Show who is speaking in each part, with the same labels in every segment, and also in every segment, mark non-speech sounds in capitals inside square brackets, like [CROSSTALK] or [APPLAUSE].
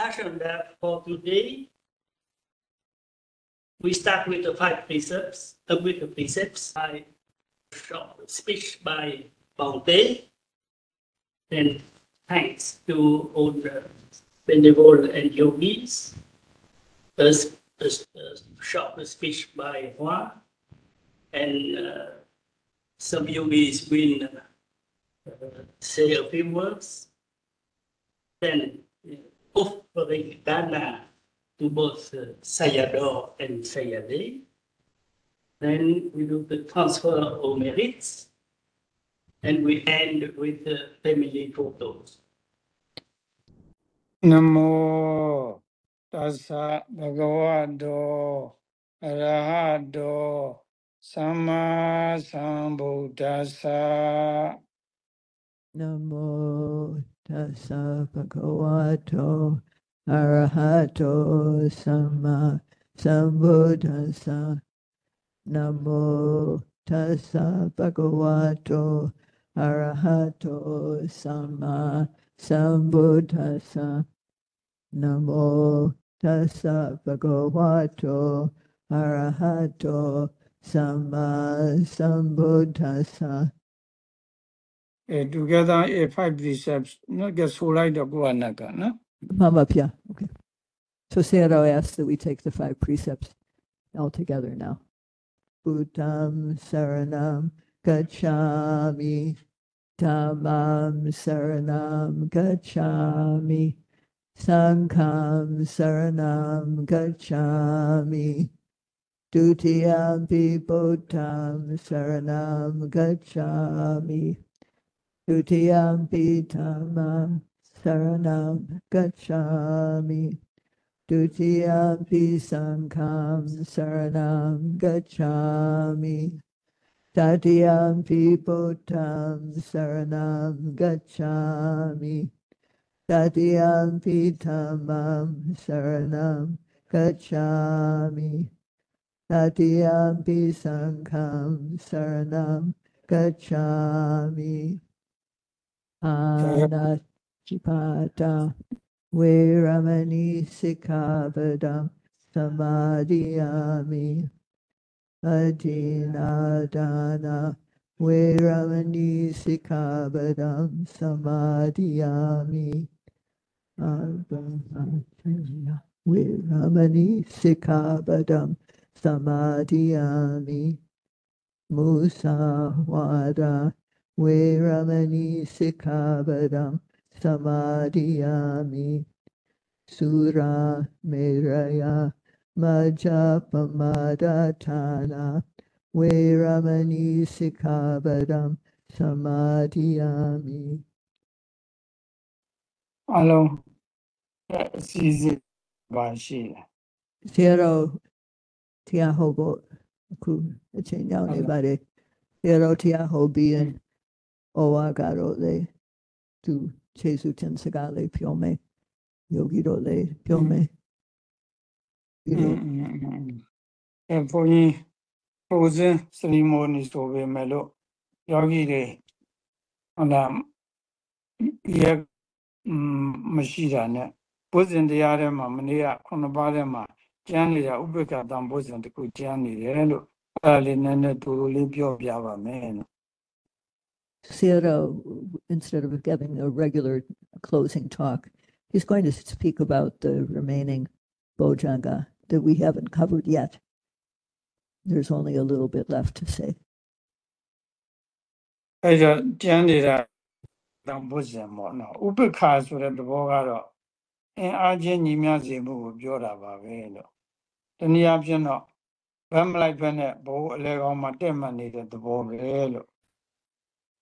Speaker 1: that for today, we start with the five precepts, uh, with the precepts by short speech by Bhante. Then thanks to all the benevolent and yogis. A, a a short speech by Hoa. And uh, some yogis will uh, say a few words. Then uh, offering dana to both uh, Sayadaw and Sayadaw. Then we do the transfer of merits. And we end with the family photos
Speaker 2: tassa bhagavato arahato samma sambuddhassa namo tassa bhagavato arahato samma sambuddhassa namo tassa bhagavato arahato samma sambuddhassa
Speaker 3: together a five precepts, not get solai the guanaka, no? Come
Speaker 2: up, yeah. Okay. So Sayadaw asks that we take the five precepts all together now. Buddham saranam gacchami. Dhammam saranam gacchami. Sangham saranam gacchami. Dutiyampi buddham saranam gacchami. Dutiyampi Dhammam Saranam Gacchami. Dutiyampi Sangham Saranam Gacchami. Tatiyampi Buddham Saranam Gacchami. Tatiyampi Dhammam Saranam Gacchami. Tatiyampi Sangham Saranam Gacchami. Anachipata Viramani Sikkhapadam Samadiyami Adinadana Viramani Sikkhapadam Samadiyami Adinadana Viramani Sikhavadam Samadhiyami Musawada Viramani Sikkhapadam Samadiyami Sura Miraya Majapamadatana Viramani Sikkhapadam Samadiyami
Speaker 3: Hello. Zero. Tiaho. Ku. A chain down anybody. Zero. Tiaho. Being. ဩ
Speaker 2: ဝါကတော်လေးသူခြေဆုတင်စကားလေးပြောမယ်ယောဂီ
Speaker 3: တော်လေးပြောမယ်ဒီလိုအဲဘုန်းကြီးပုံစံစရီမိုနီဆိုပေမဲ့လို့ယောဂီတွေဟလာရမရှိတာနဲ့ဘုဇင်တရားထဲမှာမနေ့ကခုနှစ်ပါးထဲမှာကျမ်းနေတာဥပ္ပကတံဘုဇင်တခုကျမ်းနေတယ်လို့အဲ့ဒါလေးနည်းနည်းတူတူလေးပြောပြပါမယ်လို့
Speaker 2: Sierra, instead of giving a regular closing talk, he's going to speak about the remaining Bojjhanga that we haven't covered yet. There's only a little bit left to say.
Speaker 3: အဲ့တော့ကျန်နေတာတောင်ဘုဇင်ပေါ့နော်ဥပ္ပခါဆိုတဲ့သဘောကတော့အင်အားချင်းညီမျှစေမှုကိုပြောတာပါပဲလို့တနည်းအားဖြင့်တော့ဗမ်မလိုက်ဖက်နဲ့ဘိုးအလဲကောင်းမှတက်မှတ်နေတဲ့သဘောပဲလို့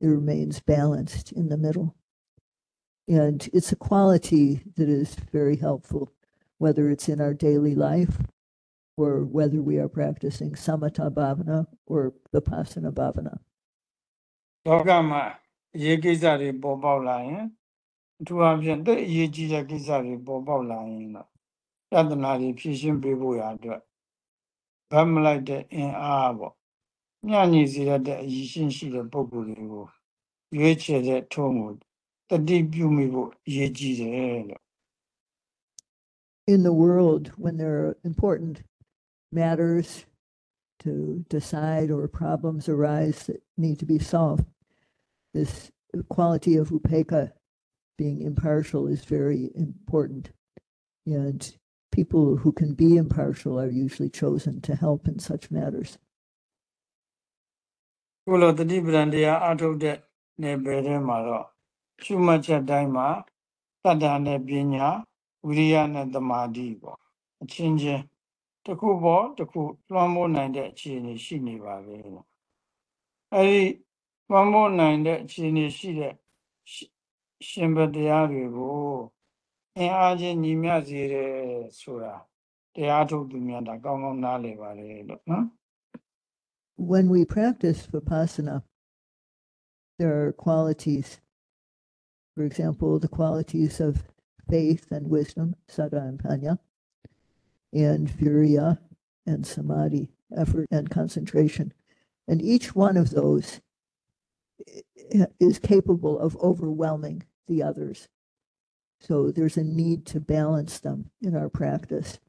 Speaker 2: It remains balanced in the middle. And it's a quality that is very helpful, whether it's in our daily life or whether we are practicing samatha bhavana or vipassana bhavana.
Speaker 3: လောကမှာအရေးကိစ္စတွေပေါ်ပေါက်လာရင်အထူးအဖြင့်တိတ်အရေးကြီးတဲ့ကိစ္စတွေပေါ်ပေါက်လာရင်တော့ပြဿနာတွေဖြေရှင်းပေးဖို့ရအတွက်ဗတ်မလိုက်တဲ့အင်အားပေါ့
Speaker 2: in the world when there are important matters to decide or problems arise that need to be solved this quality of upekkha being impartial is very important. And people who can be impartial are usually chosen to help in such matters.
Speaker 3: ခုလိုတတိပဒံတရားအထုတ်တဲ့နယ်ပယ်ထဲမှာတော့ရှုမှတ်ချက်တိုင်းမှာတတ္တာနဲ့ပညာဝိရိယနဲ့သမာဓိပေါ့အချင်းချင်းတစ်ခုပေါ်တစ်ခုလွှမ်းမိုးနိုင်တဲ့အခြေအနေရှိနေပါပဲလို့အဲဒီလွှမ်းမိုးနိုင်တဲ့အခြေအနေရှိတဲ့ရှရှင်ဘတရားတွေကိုအင်အားချင်းညီမျှစေတယ်ဆိုတာတရားထုတ်သူများဒါကောင်းကောင်းနားလည်ပါလေလို့နော်
Speaker 2: When we practice vipassana, there are qualities, for example, the qualities of faith and wisdom, saddha and panya, and virya and samadhi, effort and concentration. And each one of those is capable of overwhelming the others. So there's a need to balance them in our practice,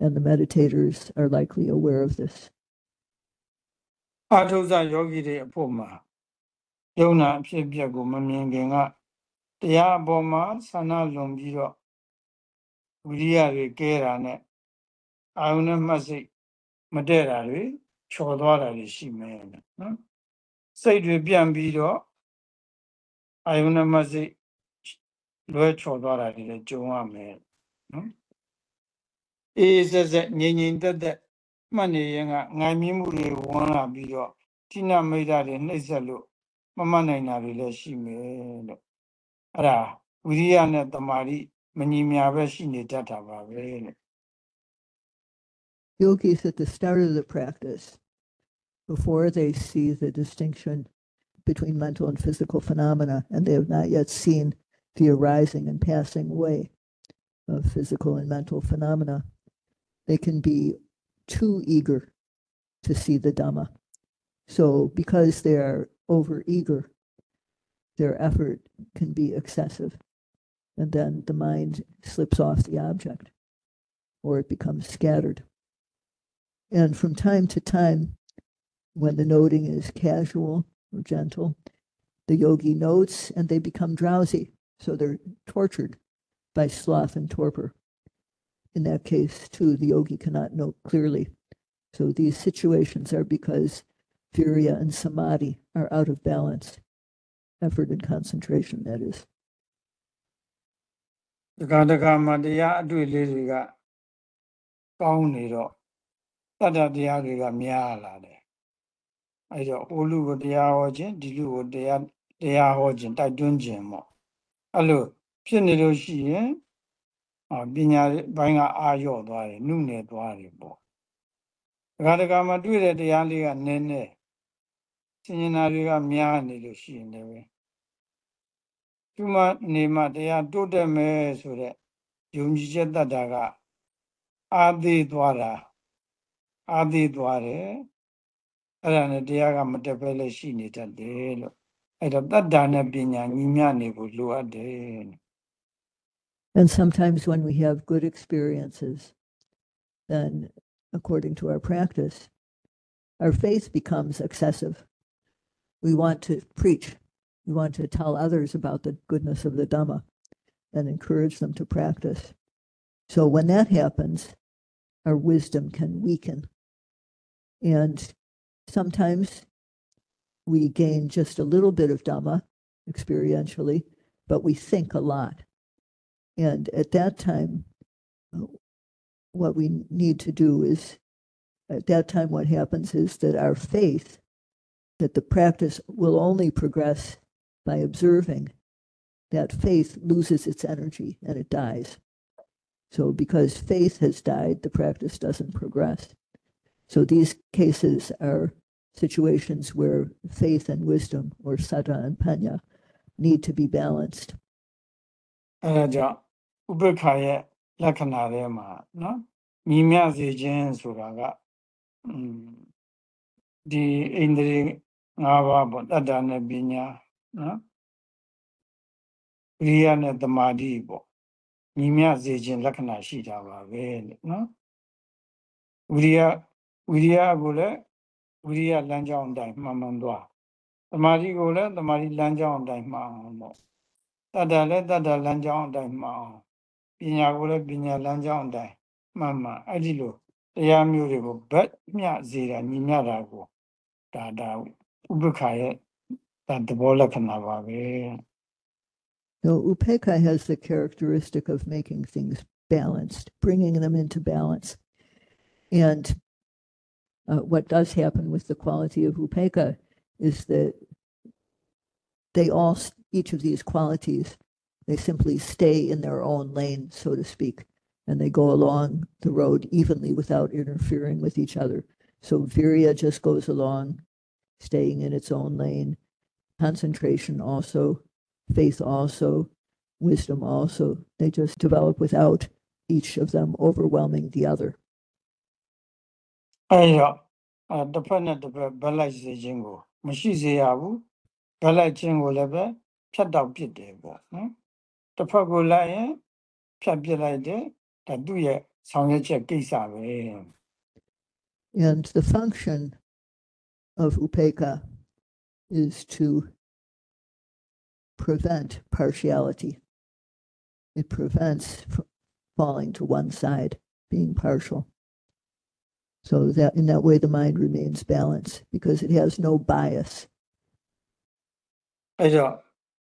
Speaker 2: and the meditators are likely aware of this.
Speaker 3: အာထုဇယောဂီတွေအဖို့မှာယုံနာအဖြစ်အပျက်ကိုမမြင်ခင်ကတရားအပေါ်မှာဆန္ဒလွန်ပြီးတော့ဝိရိယတွေကဲတာနဲ့အာယုန်နဲ့မှတ်စိတ်မတည့်တာတွေချော်သွားတာတွေရှိမယ်နော်စိတ်တွေပြန်ပြီးတော့အာယုန်နဲ့မှတ်စိတ်လွဲချော်သွားတာတွေလည်းကြုံရမယ်နော်အေးစက်စက်ငြိမ်ငြိမ်သက်သက် မှတ်နေရင်ကငိုင်မြင့်မှုတွေဝင်လာပြီးတော့တိနမိတ်တာတွေနှိမ့်ဆက်လို့မမှတ်နိုင်တာတွေလည်းရှိမယ်လို့အဲ့ဒါဝိရိယနဲ့တမာတိမညီမြပဲရှိနေတတ်တာပါပဲလို့
Speaker 2: yogis at the start of the practice, before they see the distinction between mental and physical phenomena, and they have not yet seen the arising and passing away of physical and mental phenomena, they can be too eager to see the Dhamma. So, because they are over eager, their effort can be excessive, and then the mind slips off the object or it becomes scattered. And from time to time, when the noting is casual or gentle, the yogi notes and they become drowsy. So they're tortured by sloth and torpor In that case, too, the yogi cannot note clearly. So these situations are because virya and samadhi are out of balance. Effort and concentration, that is.
Speaker 3: တခါတခါမှတရားအတွေ့လေးတွေကကောင်းနေတော့တတ္တတရားတွေကများလာတယ်အဲ့တော့ဟိုလူကိုတရားဟောခြင်းဒီလူကိုတရားတရားဟောခြင်းတိုက်တွန်းခြင်းပေါ့အဲ့လိုဖြစ်နေလို့ရှိရင် အာပညာဘိုင်းကအာရော့သွားတယ်နှုတ်နယ်သွားတယ်ပေါ့တခါတခါမှတွေ့တဲ့တရားလေးကနည်းနည်းစင်ញနာတွေကများနေလို့ရှိရင်လည်းဒီမှာနေမှတရားတိုးတက်မယ်ဆိုတဲ့ယုံကြည်ချက်တတ်တာကအာသေးသွားတာအာသေးသွားတယ်အဲ့ဒါနဲ့တရားကမတက်ပဲလည်းရှိနေတတ်တယ်လို့အဲ့တော့တတ္တာနဲ့ပညာညီမျှနေဖို့လိုအပ်တယ်
Speaker 2: And sometimes when we have good experiences, then according to our practice, our faith becomes excessive. We want to preach, we want to tell others about the goodness of the Dhamma and encourage them to practice. So when that happens, our wisdom can weaken. And sometimes we gain just a little bit of Dhamma experientially, but we think a lot. And at that time, uh, what we need to do is, at that time, what happens is that our faith, that the practice will only progress by observing, that faith loses its energy and it dies. So because faith has died, the practice doesn't progress. So these cases are situations where faith and wisdom, or saddha and panya, need to be balanced.
Speaker 3: အဲဒါကြောင့်ဥပ္ပခါရဲ့လက္ခဏာထဲမှာနော်ညီမျှစေခြင်းဆိုတာကอืมဒီအိန္ဒြေ၅ပါးပေါ့တတ္တနဲ့ပညာနော်ဝိရိယနဲ့တမာတိပေါ့ညီမျှစေခြင်းလက္ခဏာရှိတာပါပဲလို့နော်ဝိရိယဝိရိယကိုလည်းဝိရိယလမ်းကြောင်းအတိုင်းမှန်မှန်သွားတမာတိကိုလည်းတမာတိလမ်းကြောင်းအတိုင်းမှန်အောင်ပေါ့ တတ္တလည်းတတ္တလမ်းကြောင်းအတိုင်းမှန်အောင်ပညာကိုလည်းပညာလမ်းကြောင်းအတိုင်းမှန်မှန်အဲ့ဒီလိုတရားမျိုးတွေကိုဗတ်မြစေတာညီမျှတာကိုဒါဒါဥပ္ပခါရဲ့ဒါသဘောလက္ခဏာပါပဲ
Speaker 2: No, upekkha has the characteristic of making things balanced, bringing them into balance. And uh, what does happen with the quality of upekkha is that they all each of these qualities, they simply stay in their own lane, so to speak, and they go along the road evenly without interfering with each other. So virya just goes along, staying in its own lane. Concentration also, faith also, wisdom also. They just develop without each of them overwhelming the other.
Speaker 3: အဲ့တော့အဲတစ်ဖက်နဲ့တစ်ဖက်ဗတ်လိုက်စေခြင်းကိုမရှိစေရဘူးဗတ်လိုက်ခြင်းကိုလည်းပဲ
Speaker 2: and the function of upekkha is to prevent partiality. It prevents falling to one side, being partial. So that in that way the mind remains balanced because it has no bias.
Speaker 3: အဲ့တော့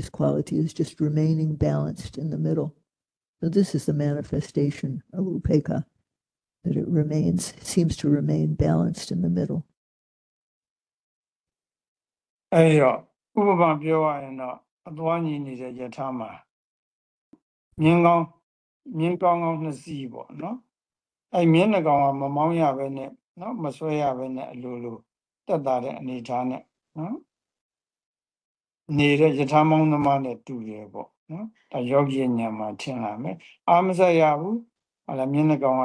Speaker 2: This quality is just remaining balanced in the middle. So this is the manifestation of upekkha, that it remains, seems to remain balanced in the middle.
Speaker 3: အဲ့တော့ဥပမာပြောရရင်တော့အသွားညီနေတဲ့ယထာမှာမြင်းကောင်းမြင်းကောင်းကောင်းနှစ်စီးပေါ့နော်အဲ့မြင်းနှကောင်ကမမောင်းရပဲနဲ့နော်မဆွဲရပဲနဲ့အလိုလိုတက်တာတဲ့အနေထားနဲ့နော် နေတဲ့ယထာမောင်းသမားနဲ့တူတယ်ပေါ့နော်ဒါယောဂီရဲ့ဉာဏ်မှာထင်လာမယ်အာမဆက်ရဘူးဟာလာမြင်းနှစ်ကောင်က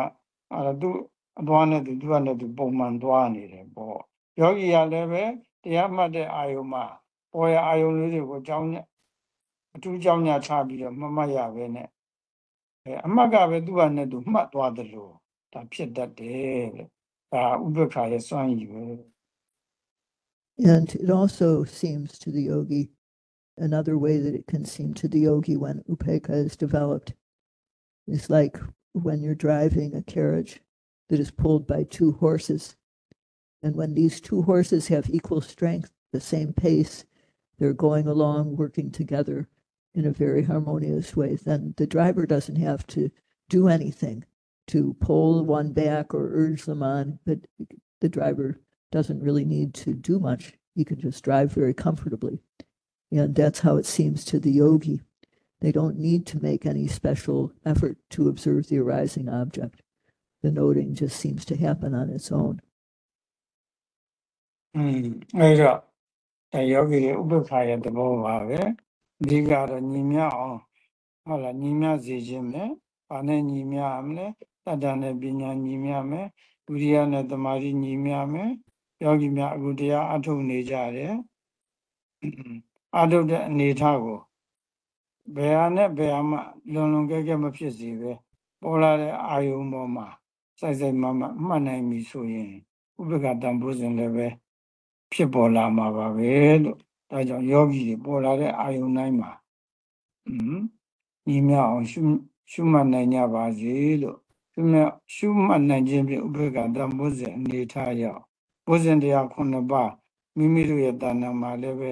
Speaker 3: ဟာလာသူ့အသွားနဲ့သူသူကနဲ့သူပုံမှန်သွားနေတယ်ပေါ့ယောဂီကလည်းပဲတရားမှတ်တဲ့အာယုံမှာပေါ်ရအာယုံလေးတွေကိုအကြောင်းနဲ့အထူးအကြောင်းညာချပြီးတော့မှတ်မှတ်ရပဲနဲ့အဲအမှတ်ကပဲသူကနဲ့သူမှတ်သွားတယ်လို့ဒါဖြစ်တတ်တယ်တဲ့ဒါဥပ္ပခါရဲ့စွမ်းရည်ပဲ
Speaker 2: And it also seems to the yogi, another way that it can seem to the yogi when upekkha is developed is like when you're driving a carriage that is pulled by two horses. And when these two horses have equal strength, the same pace, they're going along, working together in a very harmonious way, then the driver doesn't have to do anything to pull one back or urge them on, but the driver doesn't really need to do much. He can just drive very comfortably. And that's how it seems to the yogi. They don't need to make any special effort to observe the arising object. The noting just seems to happen on its own.
Speaker 3: อืมအဲ့တော့ဒါယောဂီရဲ့ဥပ္ပခါရဲ့သဘောပါပဲအဓိကတော့ညီမျှအောင်ဟုတ်လားညီမျှစေခြင်းပဲဘာနဲ့ညီမျှရမလဲတတ္တနဲ့ပညာညီမျှမယ်ဝိရိယနဲ့သမာဓိညီမျှမယ်ယောဂီများအခုတရားအထုတ်နေကြတယ် အထုတ်တဲ့အနေထားကိုဘယ်ဟာနဲ့ဘယ်ဟာမှလွန်လွန်ကဲကဲမဖြစ်စေပဲပေါ်လာတဲ့အာယုံပေါ်မှာစိုက်စိုက်မမမှတ်နိုင်ပြီဆိုရင်ဥပ္ပခါတန်ဖိုးစဉ်လည်းပဲဖြစ်ပေါ်လာမှာပါပဲလို့ဒါကြောင့်ယောဂီတွေပေါ်လာတဲ့အာယုန်တိုင်းမှာอืมညီမြအောင်ရှုရှုမှတ်နိုင်ကြပါစေလို့ရှုမြတ်ရှုမှတ်နိုင်ခြင်းဖြင့်ဥပေက္ခတန်ဖိုးစဉ်အနေထားရောက်ဘုဇင်တရားခုနှစ်ပါးမိမိတို့ရဲ့တဏ္ဍာမှာလည်းပဲ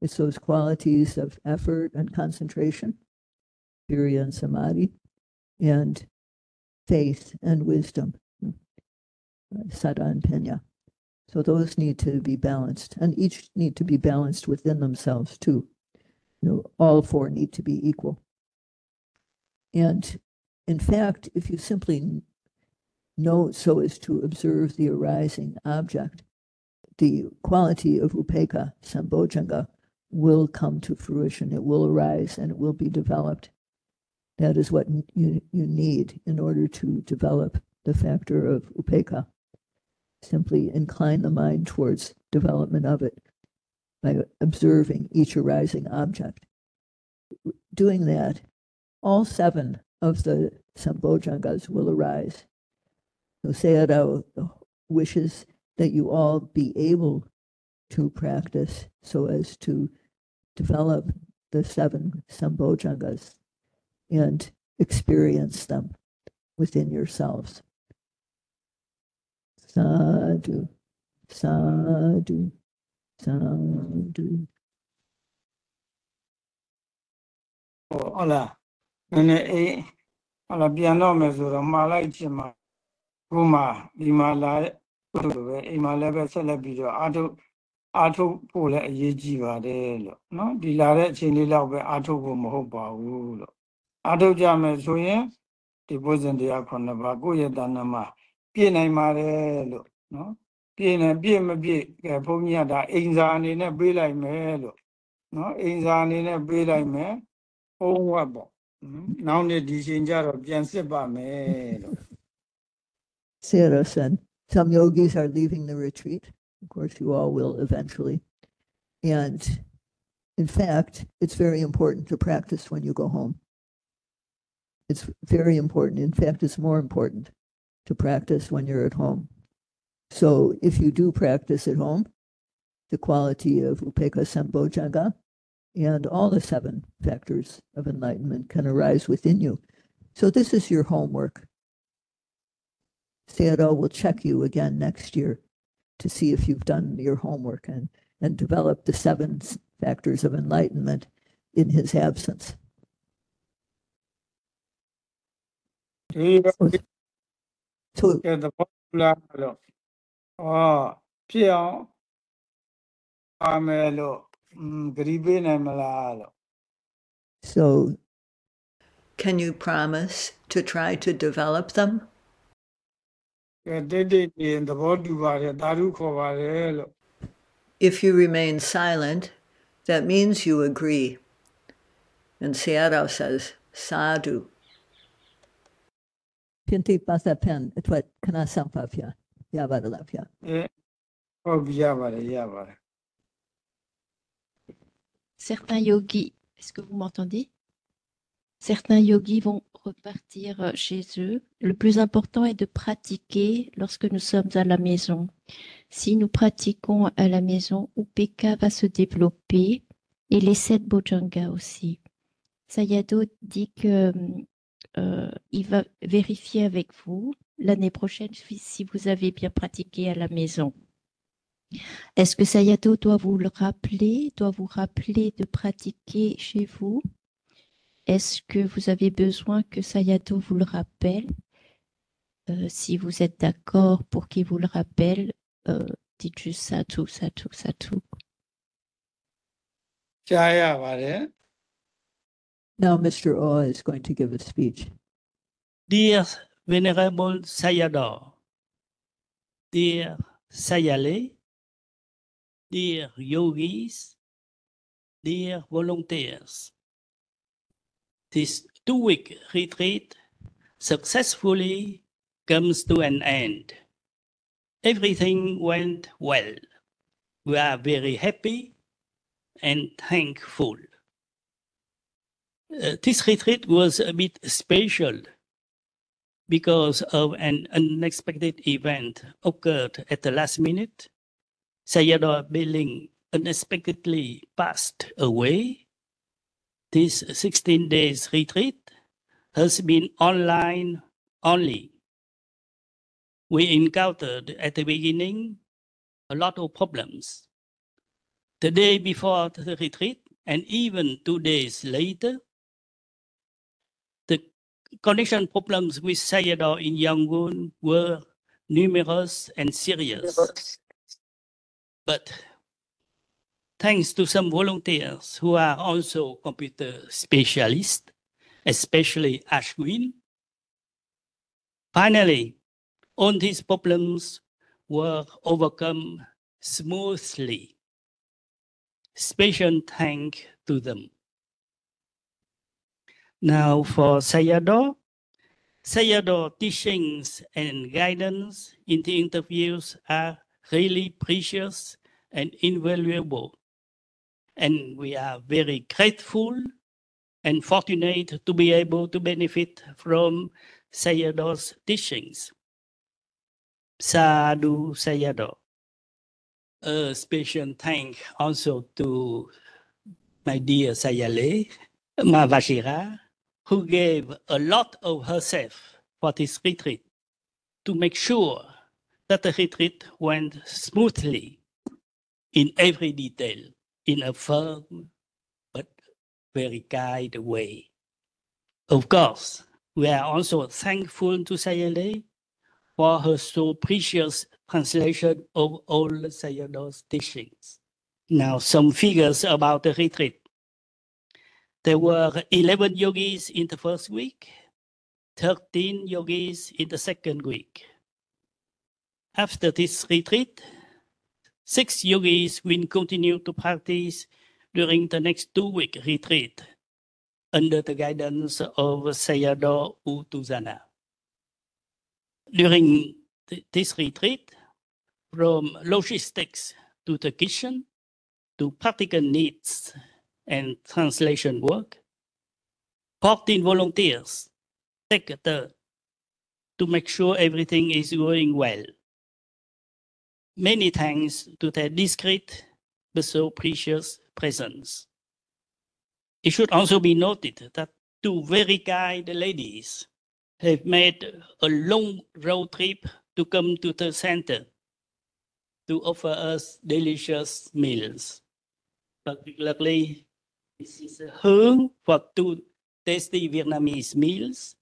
Speaker 2: It's those qualities of effort and concentration, virya and samadhi, and faith and wisdom, uh, saddha and penya. So those need to be balanced, and each need to be balanced within themselves too. You know, all four need to be equal. And in fact, if you simply know so as to observe the arising object, the quality of upekkha, sambojjhanga, will come to fruition. It will arise and it will be developed. That is what you, you need in order to develop the factor of upekkha simply incline the mind towards development of it by observing each arising object. Doing that, all seven of the Sambojjhangas will arise. So Sayadaw wishes that you all be able to practice so as to develop the seven Sambojjhangas and experience them within yourselves. Sadhu, sadhu, sadhu.
Speaker 3: Oh, hola. adu. အာထုဖို့လည်းအရေးကြီးပါတယ်လို့နော်ဒီလာတဲ့အချိန်လေးလောက်ပဲအာထုဖို့မဟုတ်ပါဘူးလို့အာထုကြမယ်ဆိုရင်ဒီဘုဇင်တရားခုနှစ်ပါးကိုယ့်ရဲ့တဏ္ဍမှာပြည့်နိုင်ပါတယ်လို့နော်ပြည့်နေပြည့်မပြည့်ကဲဘုန်းကြီးကဒါအိမ်စာအနေနဲ့ပေးလိုက်မယ်လို့နော်အိမ်စာအနေနဲ့ပေးလိုက်မယ်ဟိုးဝတ်ပေါ့ဟမ်နောက်နေ့ဒီချိန်ကျတော့ပြန်စစ်ပါမယ်လို့
Speaker 2: Sayadaw said, some yogis are leaving the retreat. Of course, you all will eventually. And in fact, it's very important to practice when you go home. It's very important. In fact, it's more important to practice when you're at home. So if you do practice at home, the quality of Upekkha Sambojjhanga and all the seven factors of enlightenment can arise within you. So this is your homework. Sayadaw will check you again next year to see if you've done your homework and, and developed the seven s- factors of enlightenment in his absence.
Speaker 3: ဒီတော့
Speaker 2: So
Speaker 3: ကဲသဘောတူလားလို့ဩဖြစ်အောင်ပါမယ်လို့อืมဂရီးပေးနိုင်မလားလို့
Speaker 2: So, can you promise to try to develop them? If you remain silent that means you agree. And Sayadaw says sadhu
Speaker 4: Certains yogis, est-ce que vous m'entendez? Certains yogis vont repartir euh, chez eux. Le plus important est de pratiquer lorsque nous sommes à la maison. Si nous pratiquons à la maison, Upeka va se développer et les sept Bojanga aussi. Sayado dit que euh, il va vérifier avec vous l'année prochaine si si vous avez bien pratiqué à la maison. Est-ce que Sayato doit vous le rappeler, doit vous rappeler de pratiquer chez vous? Est-ce que vous avez besoin que Sayato vous le rappelle? Euh, si vous êtes d'accord pour qu'il vous le rappelle, euh, dites juste ça
Speaker 3: tout, ça tout, ça tout.
Speaker 2: Now Mr. O is going to give a speech.
Speaker 1: Dear Venerable Sayador, dear Sayale, dear yogis, dear volunteers, this two-week retreat successfully comes to an end. Everything went well. We are very happy and thankful. Uh, this retreat was a bit special because of an unexpected event occurred at the last minute. Sayadaw Bilin unexpectedly passed away. This 16 days retreat has been online only. We encountered at the beginning a lot of problems. The day before the retreat, and even two days later, the connection problems with Sayadaw in Yangon were numerous and serious. But thanks to some volunteers who are also computer specialists, especially Ashwin, finally, all these problems were overcome smoothly. Special thank to them. Now for Sayadaw, Sayadaw teachings and guidance in the interviews are really precious and invaluable. And we are very grateful and fortunate to be able to benefit from Sayadaw's teachings. Sadhu Sayadaw. A special thank also to my dear Sayale Mavashira, who gave a lot of herself for this retreat to make sure that the retreat went smoothly in every detail in a firm but very guided way. Of course, we are also thankful to Sayale for her so precious translation of all Sayadaw's teachings. Now, some figures about the retreat. There were 11 yogis in the first week, 13 yogis in the second week. After this retreat, six yogis will continue to practice during the next two week retreat under the guidance of Sayadaw Utuzana. During th- this retreat, from logistics to the kitchen to practical needs and translation work, 14 volunteers take a turn to make sure everything is going well. Many thanks to their discreet but so precious presence. It should also be noted that two very kind ladies have made a long road trip to come to the center to offer us delicious meals. Particularly, Mrs. Hung for two tasty Vietnamese meals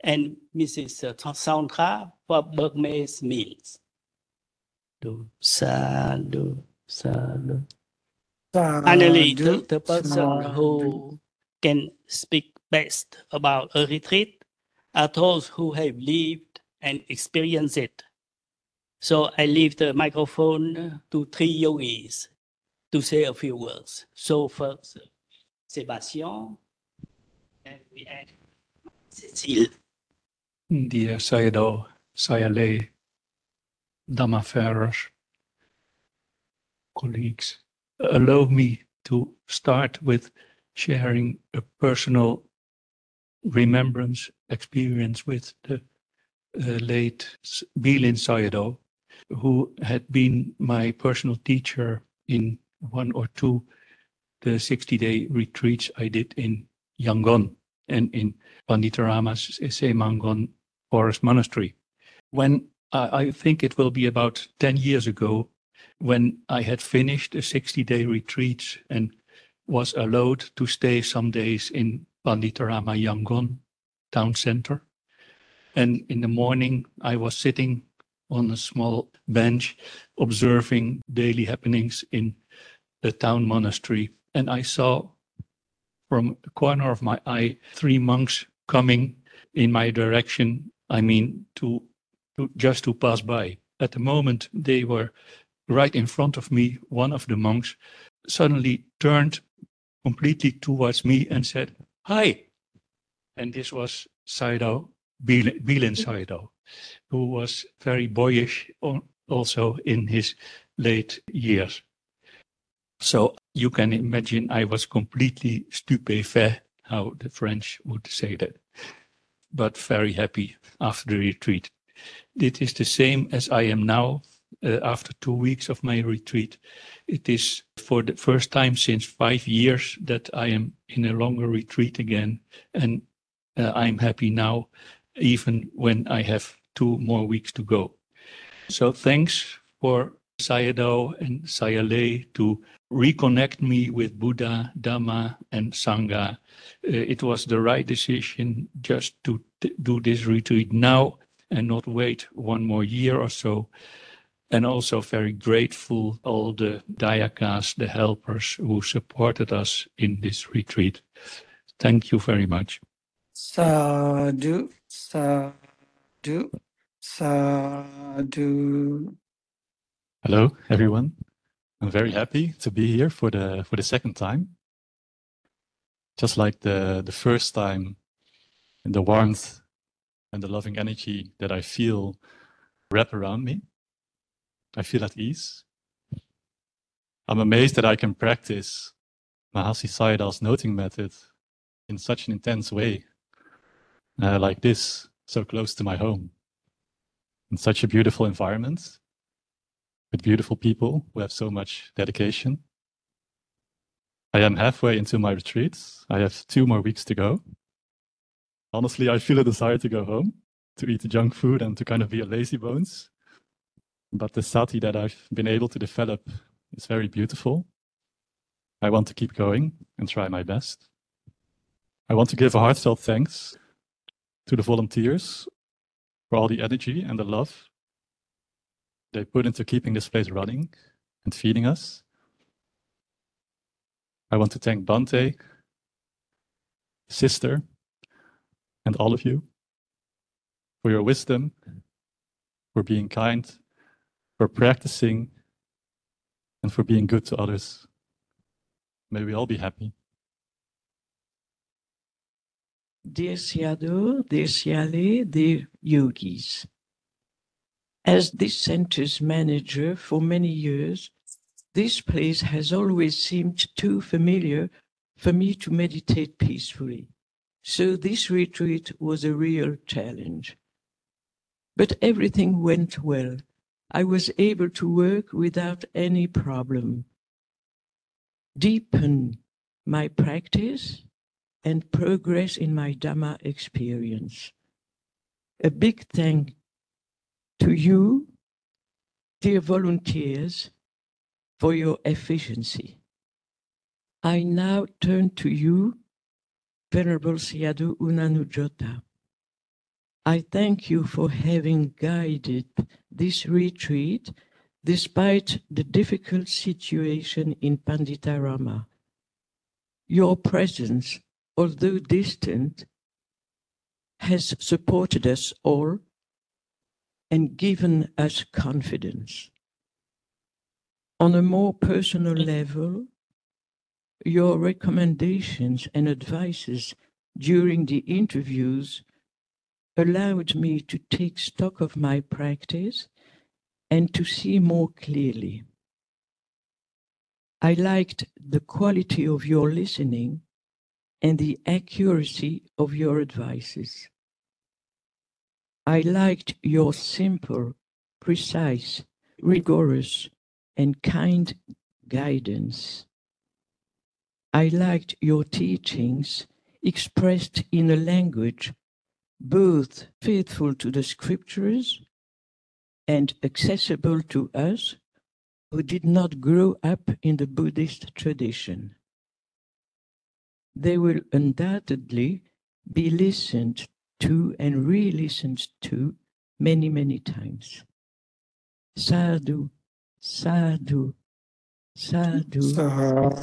Speaker 1: and Mrs. Sandra for Burmese meals. Do, sadhu, sadhu. Finally, the, the person who can speak best about a retreat are those who have lived and experienced it. So I leave the microphone to three yogis to say a few words. So first, Sebastian, and we add Cécile.
Speaker 5: Dear Sayadaw, Sayale, Dhammafarers, colleagues, allow me to start with sharing a personal remembrance experience with the uh, late Bilin Sayadaw, who had been my personal teacher in one or two the 60 day retreats I did in Yangon and in Panditarama's Semangon Forest Monastery. When I, think it will be about 10 years ago, when I had finished a 60 day retreat and was allowed to stay some days in Panditarama Yangon town center. And in the morning, I was sitting on a small bench observing daily happenings in the town monastery. And I saw from the corner of my eye three monks coming in my direction. I mean, to, to just to pass by. At the moment, they were right in front of me. One of the monks suddenly turned completely towards me and said, Hi. And this was Sayadaw Bilin Bilin who was very boyish also in his late years. So you can imagine I was completely stupefait, how the French would say that, but very happy after the retreat. It is the same as I am now uh, after two weeks of my retreat. It is for the first time since five years that I am in a longer retreat again, and uh, I'm happy now, even when I have two more weeks to go. So thanks for Sayadaw and Sayalay to reconnect me with Buddha, Dhamma, and Sangha. Uh, it was the right decision just to t- do this retreat now and not wait one more year or so. And also very grateful all the dayakas, the helpers who supported us in this retreat. Thank you very much.
Speaker 3: Sadhu, sadhu, sadhu.
Speaker 6: Hello, everyone. I'm very happy to be here for the for the second time. Just like the the first time, and the warmth and the loving energy that I feel wrap around me, I feel at ease. I'm amazed that I can practice Mahasi Sayadaw's noting method in such an intense way, uh, like this, so close to my home, in such a beautiful environment with beautiful people who have so much dedication. I am halfway into my retreat. I have two more weeks to go. Honestly, I feel a desire to go home, to eat junk food and to kind of be a lazy bones. But the sati that I've been able to develop is very beautiful. I want to keep going and try my best. I want to give a heartfelt thanks to the volunteers for all the energy and the love they put into keeping this place running and feeding us. I want to thank Bhante, sister, and all of you for your wisdom, for being kind, for practicing, and for being good to others. May we all be happy.
Speaker 7: Dear Sayadaw, dear Sayalay, dear yogis. As this center's manager for many years, this place has always seemed too familiar for me to meditate peacefully. So this retreat was a real challenge. But everything went well. I was able to work without any problem, deepen my practice, and progress in my Dhamma experience. A big thank to you, dear volunteers, for your efficiency. I now turn to you, Venerable Sayadaw U Nyanujjota. I thank you for having guided this retreat despite the difficult situation in Panditarama. Your presence, although distant, has supported us all and given us confidence. On a more personal level, your recommendations and advices during the interviews allowed me to take stock of my practice and to see more clearly. I liked the quality of your listening and the accuracy of your advices. I liked your simple, precise, rigorous, and kind guidance. I liked your teachings expressed in a language both faithful to the scriptures and accessible to us who did not grow up in the Buddhist tradition. They will undoubtedly be listened to and re-listened to many, many times. Sadhu, sadhu, sadhu,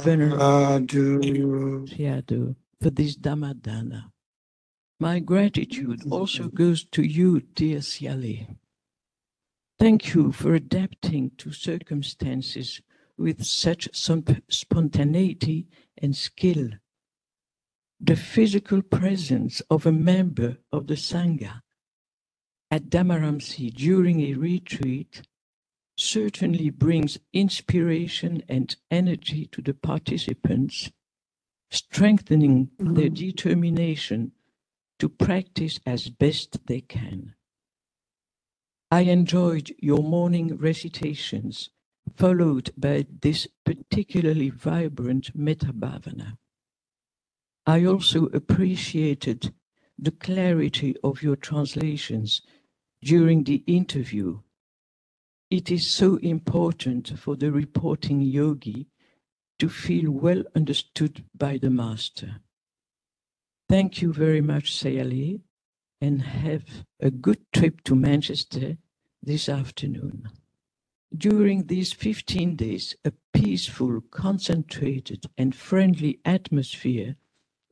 Speaker 7: venerable sadhu for this Dhammadana. My gratitude also goes to you, dear Sayalay. Thank you for adapting to circumstances with such spontaneity and skill the physical presence of a member of the Sangha at Dhammaramsi during a retreat certainly brings inspiration and energy to the participants, strengthening their mm-hmm. determination to practice as best they can. I enjoyed your morning recitations, followed by this particularly vibrant Mettabhavana. I also appreciated the clarity of your translations during the interview. It is so important for the reporting yogi to feel well understood by the master. Thank you very much, Sayali, and have a good trip to Manchester this afternoon. During these 15 days, a peaceful, concentrated, and friendly atmosphere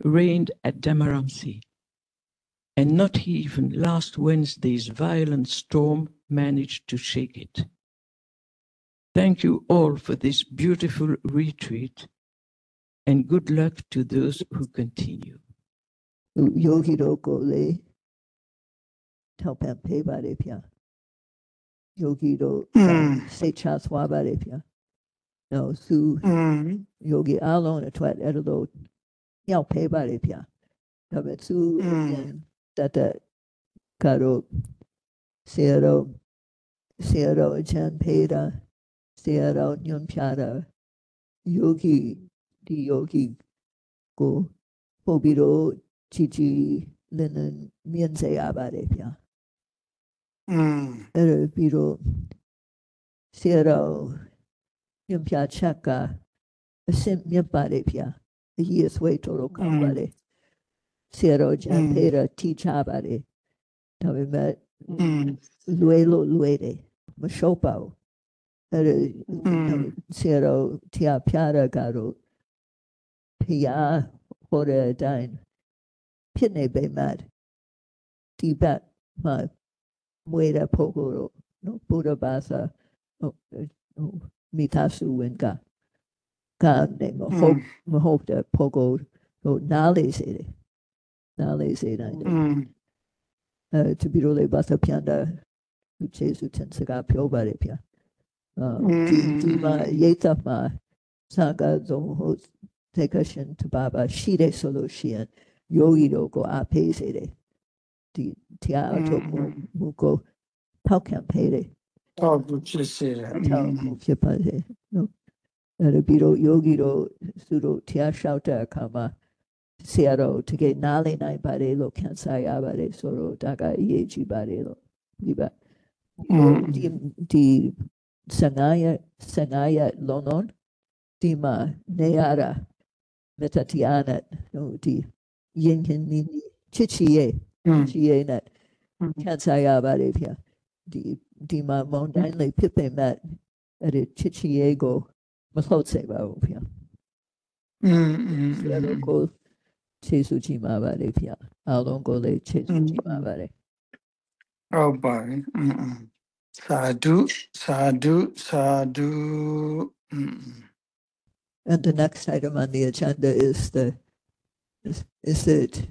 Speaker 7: reigned at Dhammaramsi and not even last Wednesday's violent storm managed to shake it. Thank you all for this beautiful retreat and good luck to those who continue.
Speaker 2: ယောဂီတို့ကိုလေထောက်ပံ့ပေးပါလေဖျာ
Speaker 3: ယော
Speaker 2: ဂီတို့စိတ်ချစွာပါလေ
Speaker 3: ဖျာနော်
Speaker 2: သူယောဂီအလုံးအတွက်အဲ့လိုညောက်ပေးပါလေဖျာဒါပေမဲ့သူ တတ်တဲ့ကတော့ဆေရောဆေရောအချမ်းဖေးတာဆေရောညွန်ပြတာယောဂီဒီယောဂီကိုပို့ပြီးတော့ချီချီလင်းလင်းမြင်စေရပါတယ်ဗျာ
Speaker 3: อืม
Speaker 2: အဲ့ဒါပြီးတော့ဆရာတော်ညွှန်ပြချက်ကအစင်မြတ်ပါတယ်ဗျာအရေးအဆွဲတော်တော်ကောင်းပါတယ် ဆရာတော်ကျန်ဖေးတော့ထိချပါလေဒါပေမဲ့လွယ်လို့လွယ်တယ်မရှုပ်ပါဘူးအဲ့ဆရာတော်တရားဖျားရကတော့ဖျားဟောတဲ့အတိုင်းဖြစ်နေပေမဲ့ဒီဘက်မှာမွေတဲ့ပုဂ္ဂိုလ်တို့နော်ဘုရားဘာသာမိသားစုဝင်ကကနေမဟုတ်မဟုတ်တဲ့ပုဂ္ဂိုလ်တို့နားလေစေတယ် နားလေစေနိုင်တယ်
Speaker 3: อืม
Speaker 2: အဲတပီရိုလေးဘာသာပြန်တာသူကျေစုတင်စကားပြောပါတယ်ဗျာအာဒီဒီမှာရိတ်သက်မှာစာကသုံးဟုတ်တေကရှင်တဘာဘာရှိတဲ့ဆိုလို့ရှိရင်ယောဂီတို့ကိုအားပေးစေတယ်ဒီတရားအထုတ်မှုမူကိုထောက်ခံပေးတယ်
Speaker 3: တော့သူဖြစ်စေတယ်
Speaker 2: အထောက်အကူဖြစ်ပါစေနော်အဲဒီပြီးတော့ယောဂီတို့သူတို့တရားလျှောက်တဲ့အခါမှာ ဆရာတော်တကယ်နားလည်နိုင်ပါတယ်လို့ခံစားရပါတယ်ဆိုတော့ဒါကအရေးကြီးပါတယ်လို့ဒီပါ
Speaker 3: อืม
Speaker 2: ဒီဒီ15ရက်15ရက်လုံးလုံးဒီမှာနေရတာမေတ္တာတရားနဲ့ဟိုဒီရင်ခင်နီးနီးချစ်ချီရဲ့
Speaker 3: อืม
Speaker 2: ချီရဲ့နဲ့
Speaker 3: อืม
Speaker 2: ခံစားရပါတယ်ဗျာဒီဒီမှာမောင်တိုင်းလေးဖြစ်ပေမဲ့အဲ့ဒီချစ်ချီရဲ့ကိုမဟုတ်စေပါဘူးဗျာ
Speaker 3: อืมอืม
Speaker 2: ဆရာတော်ကို And the next item on the agenda is the is, is it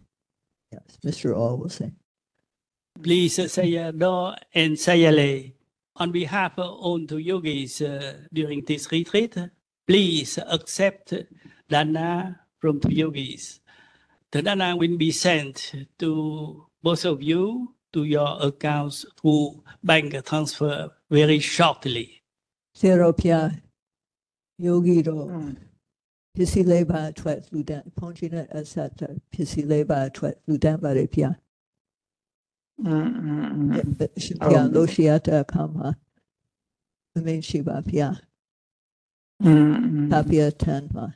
Speaker 2: yes Mr. All will say.
Speaker 1: Please uh, Sayadaw and Sayali on behalf of all the yogis uh, during this retreat please accept dana from the yogis the data will be sent to both of you to your accounts through bank transfer very shortly.
Speaker 3: Seropia
Speaker 2: Yogiro
Speaker 3: hmm.
Speaker 2: Pisileba Twat Ludan Ponchina Asata Pisileba Twat Ludan
Speaker 3: Varepia. Hmm, hmm, oh.
Speaker 2: Shipia Loshiata Kama Amin Shiva Pia Tapia Tanma.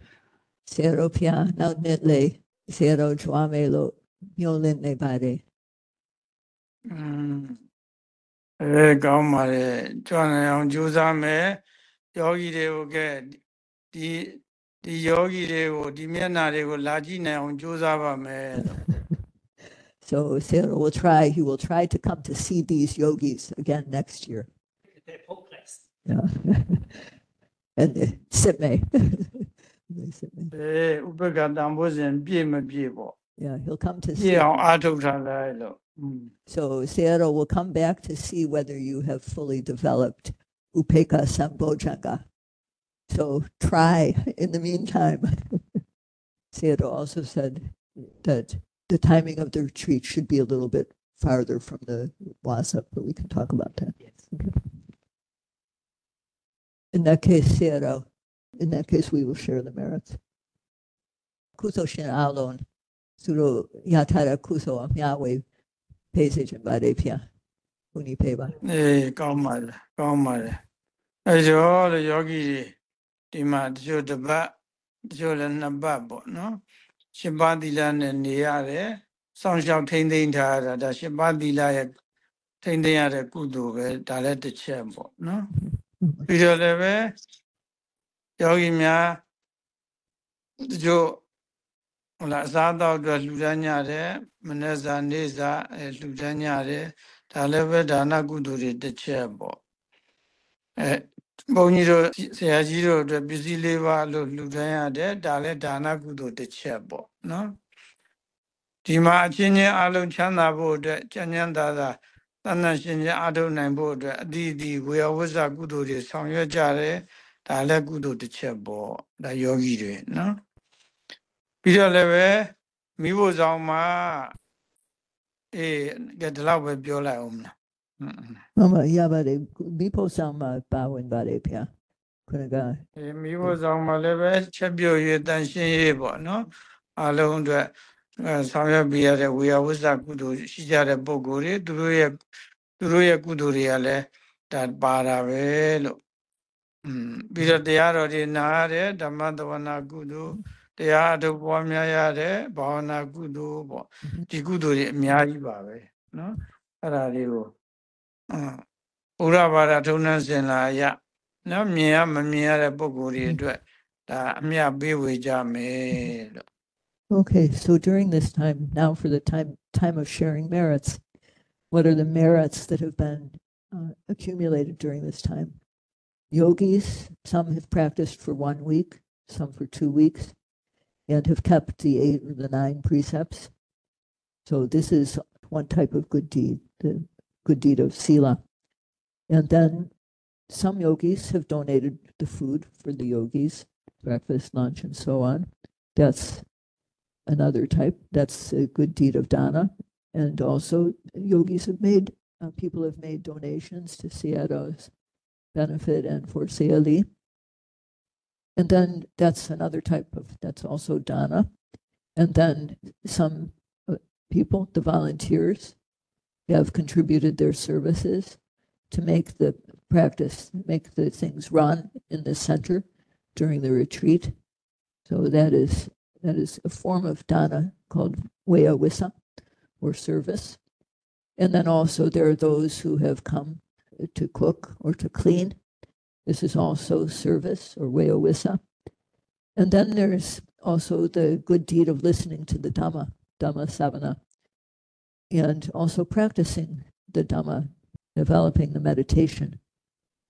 Speaker 2: Zero Pia, now Nitley, Zero Chuamelo, Yolin Nebade.
Speaker 3: อืม အဲကောင်းပါလေကြွနိုင်အောင်ကြိုးစားမယ်ယောဂီတွေကိုကဲဒီဒီယောဂီတွေကိုဒီမျက်နှာတွေကိုလာကြည့်နိုင်အောင်ကြိုးစားပါမယ်လို့
Speaker 2: So Sayadaw will try, he will try to come to see these yogis again next year.
Speaker 1: They're hopeless.
Speaker 2: Yeah. [LAUGHS] and uh, Sitme. [LAUGHS]
Speaker 3: basically.
Speaker 2: Yeah, he'll come to
Speaker 3: see. ည့်အောင်အားထုတ်ထားလိုက်လို့อืม
Speaker 2: So Seattle will come back to see whether you have fully developed Upekkha Sambojjhanga. So try in the meantime. [LAUGHS] Seattle also said that the timing of the retreat should be a little bit farther from the Vassa, but we can talk about that.
Speaker 1: Yes.
Speaker 2: In that case, Seattle, in that case, we will share the merits. Kuso shin alon, suro yatara kuso amyawe, pese jambade pia, uni peba.
Speaker 3: အေးကောင်းပါလေကောင်းပါလေအဲကြောလေယောဂီတွေဒီမှာတချို့တစ်ပတ်တချို့လည်းနှစ်ပတ်ပေါ့နော်ရှင်ပါသီလနဲ့နေရတယ်စောင့်ရှောက်ထိမ့်သိမ်းထားရတာဒါရှင်ပါသီလရဲ့ထိမ့်သိမ်းရတဲ့ကုသိုလ်ပဲဒါလည်းတစ်ချက်ပေါ့နော်ပြီးတော့လည်းပဲ ယောဂီများတချို့ဟိုလာအစားအသောက်အတွက်လှူဒန်းကြတယ်မနေ့စာနေ့စာအဲလှူဒန်းကြတယ်ဒါလည်းပဲဒါနကုသိုလ်တွေတစ်ချက်ပေါ့အဲဘုန်းကြီးတို့ဆရာကြီးတို့အတွက်ပစ္စည်းလေးပါလို့လှူဒန်းရတယ်ဒါလည်းဒါနကုသိုလ်တစ်ချက်ပေါ့နော်ဒီမှာအချင်းချင်းအလုံးချမ်းသာဖို့အတွက်ကျမ်းကျမ်းသာသာတဏ္ဍရှင်ချင်းအထုတ်နိုင်ဖို့အတွက်အတိအတိဝေယဝဇ္ဇကုသိုလ်တွေဆောင်ရွက်ကြတယ် ဒါလည်းကုသိုလ်တစ်ချက်ပေါ့ဒါယောဂီတွေနော်ပြီးတော့လည်းပဲမိဖို့ဆောင်မှာအေးကဲဒီလောက်ပဲပြောလိုက်အောင်မလားအင်းအင်း
Speaker 2: Mama yabade, mipo sama bawin bade pia. Kunaga,
Speaker 3: အေးမိဖို့ဆောင်မှာလည်းပဲချက်ပြုတ်ရတန်ရှင်းရေးပေါ့နော်အလုံးအတွက်အဲဆောင်ရွက်ပြရတဲ့ဝေယဝိဇ္ဇကုသိုလ်ရှိကြတဲ့ပုံကိုယ်တွေသူတို့ရဲ့သူတို့ရဲ့ကုသိုလ်တွေကလည်းဒါပါတာပဲလို့อืม ပြီးတော့တရားတော်တွေနာရတဲ့ဓမ္မသဝနာကုသိုလ်တရားအထုတ်ပွားများရတဲ့ဘာဝနာကုသိုလ်ပေါ့ [CLEARS THROAT] ဒီကုသိုလ်တွေအများကြီးပါပဲเนาะအဲ့ဒါလေးကိုအင်းဘုရားဘာသာထုံးနှံစင်လာရเนาะမြင်ရမမြင်ရတဲ့ပုံကိုယ်တွေအတွက်ဒါအမြတ်ပေးဝေကြမယ်လို့
Speaker 2: okay, so during this time, now for the time, time of sharing merits, what are the merits that have been uh, accumulated during this time? Yogis, some have practiced for one week, some for two weeks, and have kept the eight or the nine precepts. So this is one type of good deed, the good deed of sila. And then some yogis have donated the food for the yogis, breakfast, lunch, and so on. That's another type. That's a good deed of dana. And also yogis have made, uh, people have made donations to Sayadaw's benefit and for Sayali. And then that's another type of, that's also dana. And then some uh, people, the volunteers, have contributed their services to make the practice, make the things run in the center during the retreat. So that is that is a form of dana called Wea Wissa or service. And then also there are those who have come to cook or to mm-hmm. clean. This is also service or Wea Wissa. And then there's also the good deed of listening to the Dhamma, Dhamma Savana, and also practicing the Dhamma, developing the meditation.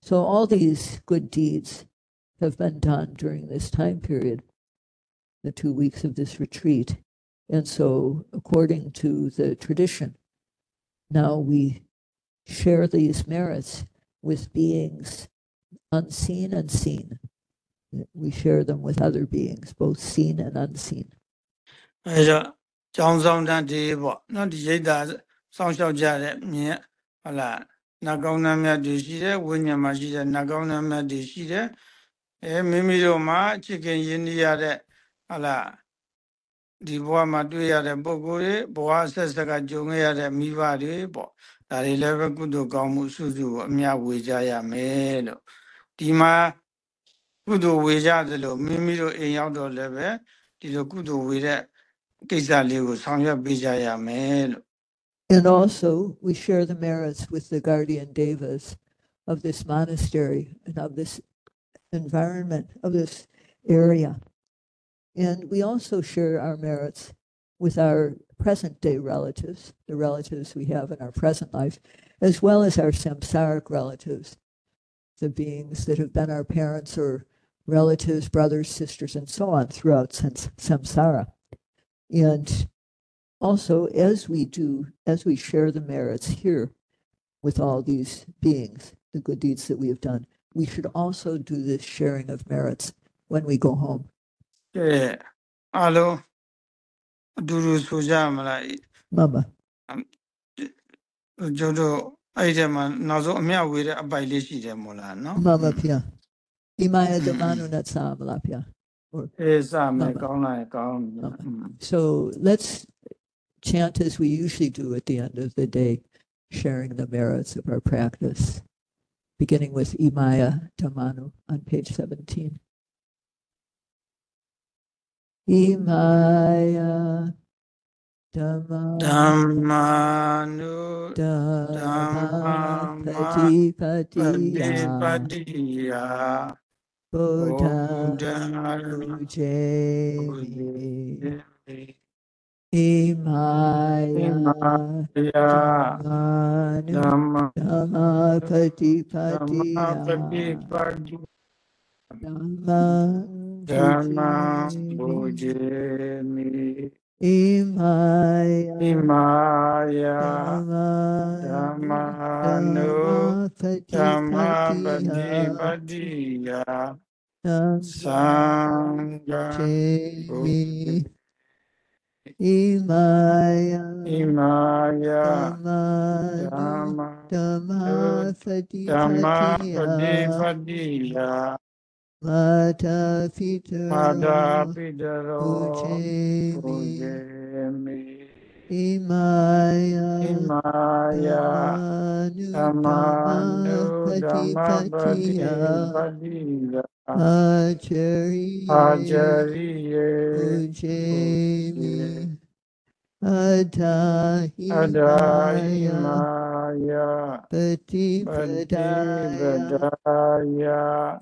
Speaker 2: So all these good deeds have been done during this time period, the two weeks of this retreat. And so, according to the tradition, now we share these merits with beings unseen and seen. We share them with other beings, both seen and unseen.
Speaker 3: အဲဒါကြောင်းဆောင်တန်းဒီပေါ့နော်ဒီရိတ်တာစောင့်ရှောက်ကြတဲ့မြင်ဟုတ်လားနတ်ကောင်းနှမ်းမြတ်တွေရှိတယ်ဝိညာဉ်မှာရှိတဲ့နတ်ကောင်းနှမ်းမြတ်တွေရှိတယ်အဲမိမိတို့မှာအချစ်ခင်ရင်းနှီးရတဲ့ဟုတ်လားဒီဘဝမှာတွေ့ရတဲ့ပုဂ္ဂိုလ်တွေဘဝဆက်ဆက်ကကြုံခဲ့ရတဲ့မိဘတွေပေါ့ ဒါတွေလည်းပဲကုသိုလ်ကောင်းမှုစုစုကိုအမြတ်ဝေကြရမယ်လို့ဒီမှာကုသိုလ်ဝေကြသလိုမိမိတို့အိမ်ရောက်တော့လည်းပဲဒီလိုကုသိုလ်ဝေတဲ့ကိစ္စလေးကိုဆောင်ရွက်ပေးကြရမယ်လို့
Speaker 2: And also, we share the merits with the guardian devas of this monastery and of this environment, of this area. And we also share our merits with our present day relatives, the relatives we have in our present life, as well as our samsaric relatives, the beings that have been our parents or relatives, brothers, sisters, and so on throughout samsara. And also, as we do, as we share the merits here with all these beings, the good deeds that we have done, we should also do this sharing of merits when we go home.
Speaker 3: ကဲအား ဒူဒူဆိုကြမလား
Speaker 2: မှ
Speaker 3: န်ပါကျွန်တော်အဲ့ဒီမှာနောက်ဆုံးအမြဝေးတဲ့အပိုက်လေးရှိတယ်မို့လားနော်
Speaker 2: မှန်ပါဗျာ
Speaker 3: အိမာ
Speaker 2: ရဲ့
Speaker 3: ဇမန်နုနတ်ဆာ
Speaker 2: မ
Speaker 3: လားဗျာ
Speaker 2: So let's chant as we usually do at the end of the day, sharing the merits of our practice, beginning with Imaya Dhammanu on page 17. Imaya Dhamma,
Speaker 3: Dhammanu Dhammapatipatiya
Speaker 2: Buddha Ujjayi Imaya Dhamma, Dhamma, Dhamma,
Speaker 3: Dhammapatipatiya Dama dama bojemi
Speaker 2: Dhamma
Speaker 3: Bhujemi
Speaker 2: dama
Speaker 3: Imaya Dhammanu
Speaker 2: Dhamma
Speaker 3: Bhadibadiya Sangha
Speaker 2: Bhujemi Imaya
Speaker 3: Imaya
Speaker 2: Dhamma Dhamma
Speaker 3: Dhamma
Speaker 2: Dhamma
Speaker 3: Dhamma Dhamma
Speaker 2: Mata Pitaro,
Speaker 3: Mata mi. Ujemi,
Speaker 2: Imaya,
Speaker 3: Imaya, Amanu, Dhammapatiya, Ajariye, Ajariye,
Speaker 2: Adahi, Adahimaya,
Speaker 3: Adahimaya,
Speaker 2: Pati
Speaker 3: Padaya,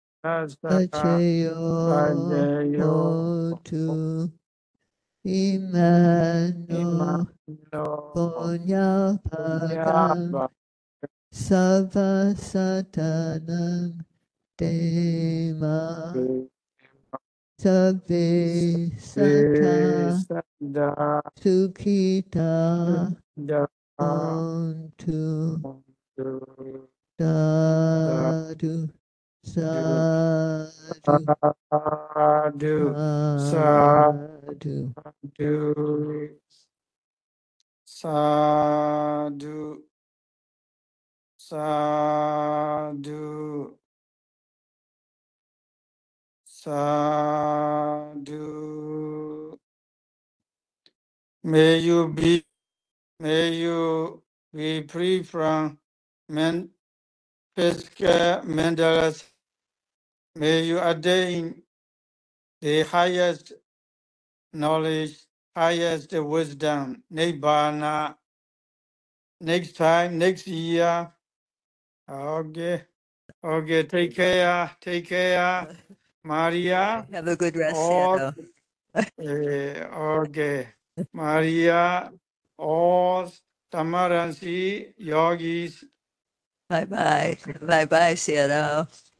Speaker 2: Ajayotu Imano Punya
Speaker 3: Padang
Speaker 2: Sava Satanam Dema Sabe Sata Sukita Ontu Dadu
Speaker 3: Sadhu. Sadhu. Sadhu. Sadhu. Sadhu. Sadhu. Sadhu. May you be, may you be free from men, physical, mental may you attain the highest knowledge, highest wisdom, Nibbana. Next time, next year. Okay. Okay, take care. Take care. Maria.
Speaker 2: Have a good rest,
Speaker 3: all, eh, okay. Maria, all Dhammaramsi yogis
Speaker 2: Bye bye. Bye bye, Seattle.